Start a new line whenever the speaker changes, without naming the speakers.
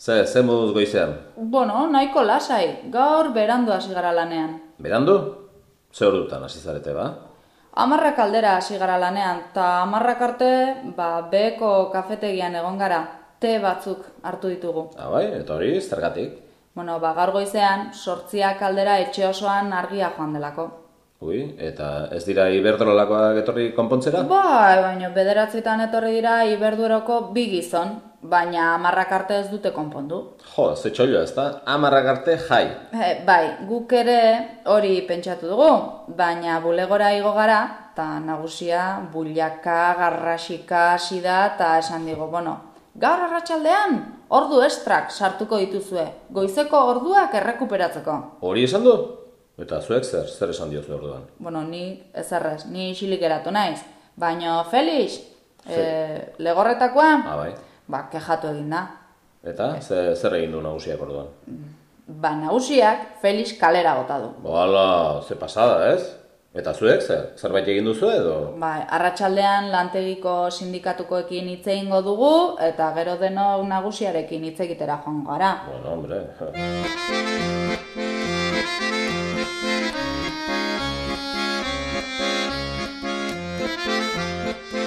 Ze, ze moduz goizean?
bueno, nahiko lasai, gaur berandu hasi gara lanean.
Berandu? Ze ordutan hasi zarete ba?
Amarrak aldera hasi gara lanean, eta amarrak arte, ba, beheko kafetegian egon gara, te batzuk hartu ditugu.
Ah, bai, eta hori, zergatik?
Bueno, ba, gaur goizean, sortziak aldera etxe osoan argia joan delako.
Ui, eta ez dira iberdrolakoak etorri konpontzera?
Bai, baina bederatzetan etorri dira iberdueroko bi gizon, baina amarrak arte ez dute konpondu.
Jo, ze txollo ez da? Amarrak arte jai.
E, bai, guk ere hori pentsatu dugu, baina bulegora igo gara, eta nagusia bullaka, garrasika hasi da, eta esan digu, bueno, gaur arratsaldean ordu estrak sartuko dituzue, goizeko orduak errekuperatzeko.
Hori esan du? Eta zuek zer, zer esan diozu orduan?
Bueno, ni ezerrez, ni isilik geratu naiz, baina Felix, e, legorretakoa,
Ah, bai.
ba, kejatu egin da.
Eta, ze, zer egin du nagusiak orduan?
Ba, nagusiak Felix kalera bota du.
Boala, ze pasada, ez? Eta zuek, zer, zerbait egin duzu edo?
Bai, arratsaldean lantegiko sindikatukoekin hitz egingo dugu eta gero denok nagusiarekin hitz egitera joango gara.
Bueno, hombre.